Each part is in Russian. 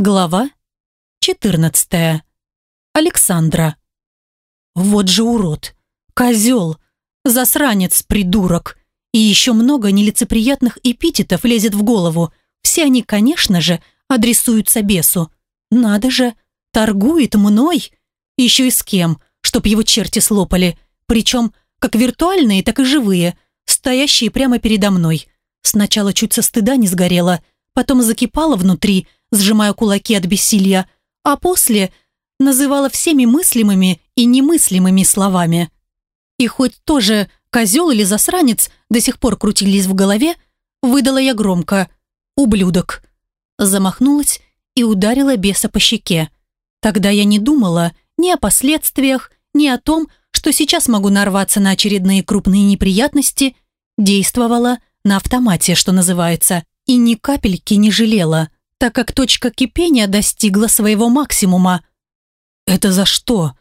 Глава 14. Александра. Вот же урод, козел, засранец, придурок. И еще много нелицеприятных эпитетов лезет в голову. Все они, конечно же, адресуются бесу. Надо же, торгует мной. Еще и с кем, чтоб его черти слопали. Причем как виртуальные, так и живые, стоящие прямо передо мной. Сначала чуть со стыда не сгорела, потом закипала внутри – сжимая кулаки от бессилия, а после называла всеми мыслимыми и немыслимыми словами. И хоть тоже козел или засранец до сих пор крутились в голове, выдала я громко «Ублюдок». Замахнулась и ударила беса по щеке. Тогда я не думала ни о последствиях, ни о том, что сейчас могу нарваться на очередные крупные неприятности, действовала на автомате, что называется, и ни капельки не жалела – так как точка кипения достигла своего максимума. «Это за что?»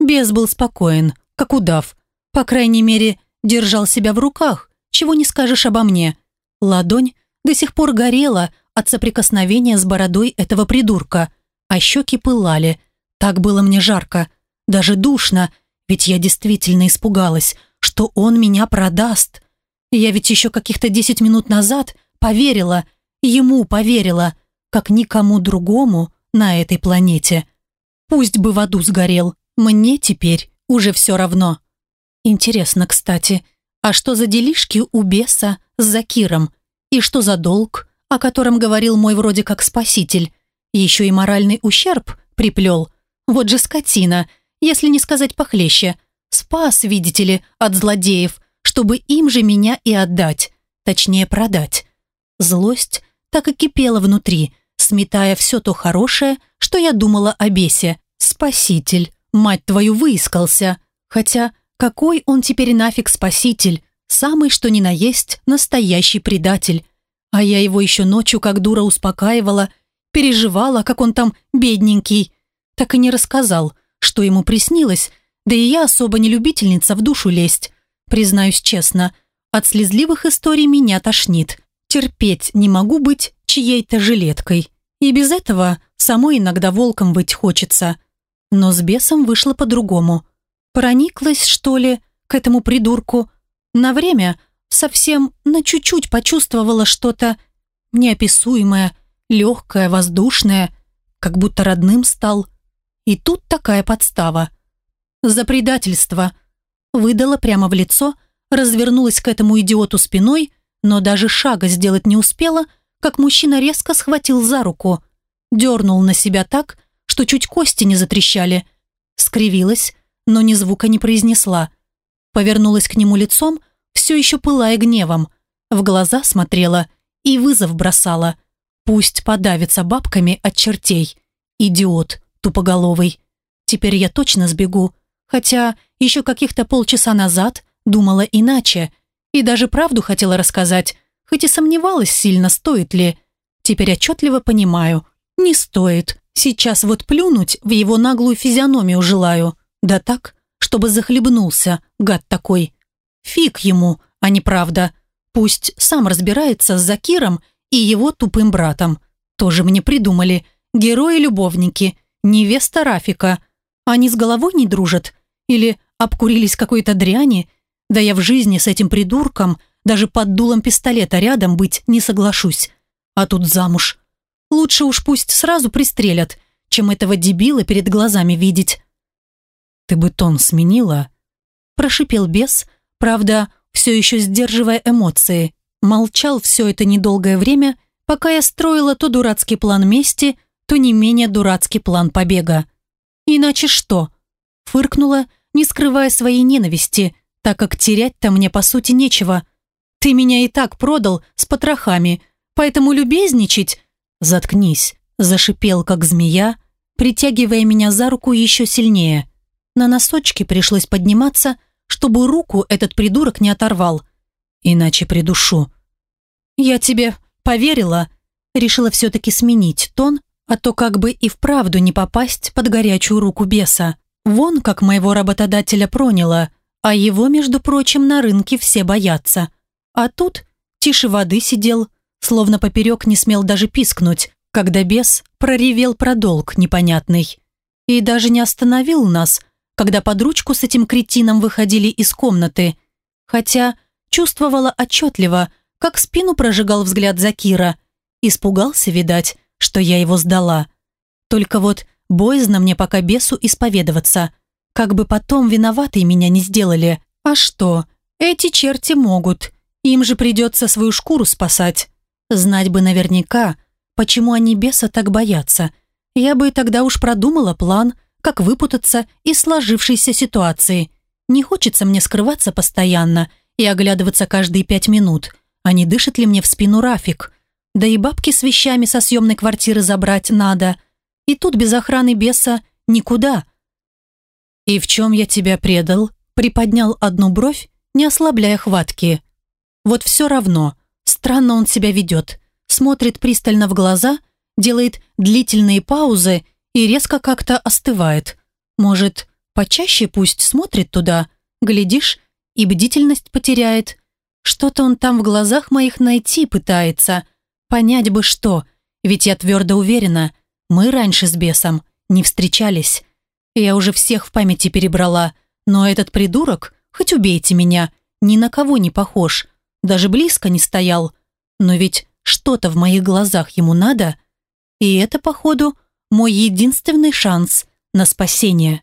Бес был спокоен, как удав. По крайней мере, держал себя в руках, чего не скажешь обо мне. Ладонь до сих пор горела от соприкосновения с бородой этого придурка, а щеки пылали. Так было мне жарко, даже душно, ведь я действительно испугалась, что он меня продаст. Я ведь еще каких-то десять минут назад поверила, ему поверила, как никому другому на этой планете. Пусть бы в аду сгорел, мне теперь уже все равно. Интересно, кстати, а что за делишки у беса с Закиром? И что за долг, о котором говорил мой вроде как спаситель? Еще и моральный ущерб приплел. Вот же скотина, если не сказать похлеще. Спас, видите ли, от злодеев, чтобы им же меня и отдать. Точнее, продать. Злость так и кипела внутри, сметая все то хорошее, что я думала о бесе. Спаситель, мать твою, выискался. Хотя, какой он теперь нафиг спаситель? Самый, что ни на есть, настоящий предатель. А я его еще ночью как дура успокаивала, переживала, как он там бедненький. Так и не рассказал, что ему приснилось, да и я особо не любительница в душу лезть. Признаюсь честно, от слезливых историй меня тошнит. Терпеть не могу быть чьей-то жилеткой. И без этого самой иногда волком быть хочется. Но с бесом вышло по-другому. Прониклась, что ли, к этому придурку. На время совсем на чуть-чуть почувствовала что-то неописуемое, легкое, воздушное, как будто родным стал. И тут такая подстава. За предательство. Выдала прямо в лицо, развернулась к этому идиоту спиной, но даже шага сделать не успела – как мужчина резко схватил за руку, дернул на себя так, что чуть кости не затрещали. Скривилась, но ни звука не произнесла. Повернулась к нему лицом, все еще пылая гневом. В глаза смотрела и вызов бросала. Пусть подавится бабками от чертей. Идиот, тупоголовый. Теперь я точно сбегу. Хотя еще каких-то полчаса назад думала иначе. И даже правду хотела рассказать, хоть и сомневалась сильно, стоит ли. Теперь отчетливо понимаю, не стоит. Сейчас вот плюнуть в его наглую физиономию желаю. Да так, чтобы захлебнулся, гад такой. Фиг ему, а не правда. Пусть сам разбирается с Закиром и его тупым братом. Тоже мне придумали. Герои-любовники, невеста Рафика. Они с головой не дружат? Или обкурились какой-то дряни? Да я в жизни с этим придурком – даже под дулом пистолета рядом быть не соглашусь. А тут замуж. Лучше уж пусть сразу пристрелят, чем этого дебила перед глазами видеть. «Ты бы тон сменила?» Прошипел бес, правда, все еще сдерживая эмоции. Молчал все это недолгое время, пока я строила то дурацкий план мести, то не менее дурацкий план побега. «Иначе что?» Фыркнула, не скрывая своей ненависти, так как терять-то мне по сути нечего – ты меня и так продал с потрохами, поэтому любезничать...» «Заткнись», – зашипел, как змея, притягивая меня за руку еще сильнее. На носочки пришлось подниматься, чтобы руку этот придурок не оторвал. Иначе придушу. «Я тебе поверила», – решила все-таки сменить тон, а то как бы и вправду не попасть под горячую руку беса. Вон как моего работодателя проняло, а его, между прочим, на рынке все боятся. А тут тише воды сидел, словно поперек не смел даже пискнуть. когда бес проревел про долг непонятный. И даже не остановил нас, когда под ручку с этим кретином выходили из комнаты. Хотя чувствовала отчетливо, как спину прожигал взгляд Закира. Испугался, видать, что я его сдала. Только вот боязно мне пока бесу исповедоваться. Как бы потом виноватые меня не сделали. А что? Эти черти могут. Им же придется свою шкуру спасать. Знать бы наверняка, почему они беса так боятся. Я бы тогда уж продумала план, как выпутаться из сложившейся ситуации. Не хочется мне скрываться постоянно и оглядываться каждые пять минут. А не дышит ли мне в спину Рафик? Да и бабки с вещами со съемной квартиры забрать надо. И тут без охраны беса никуда. «И в чем я тебя предал?» Приподнял одну бровь, не ослабляя хватки. «Вот все равно. Странно он себя ведет. Смотрит пристально в глаза, делает длительные паузы и резко как-то остывает. Может, почаще пусть смотрит туда, глядишь, и бдительность потеряет. Что-то он там в глазах моих найти пытается. Понять бы что, ведь я твердо уверена, мы раньше с бесом не встречались. Я уже всех в памяти перебрала, но этот придурок, хоть убейте меня, ни на кого не похож, даже близко не стоял. Но ведь что-то в моих глазах ему надо, и это, походу, мой единственный шанс на спасение.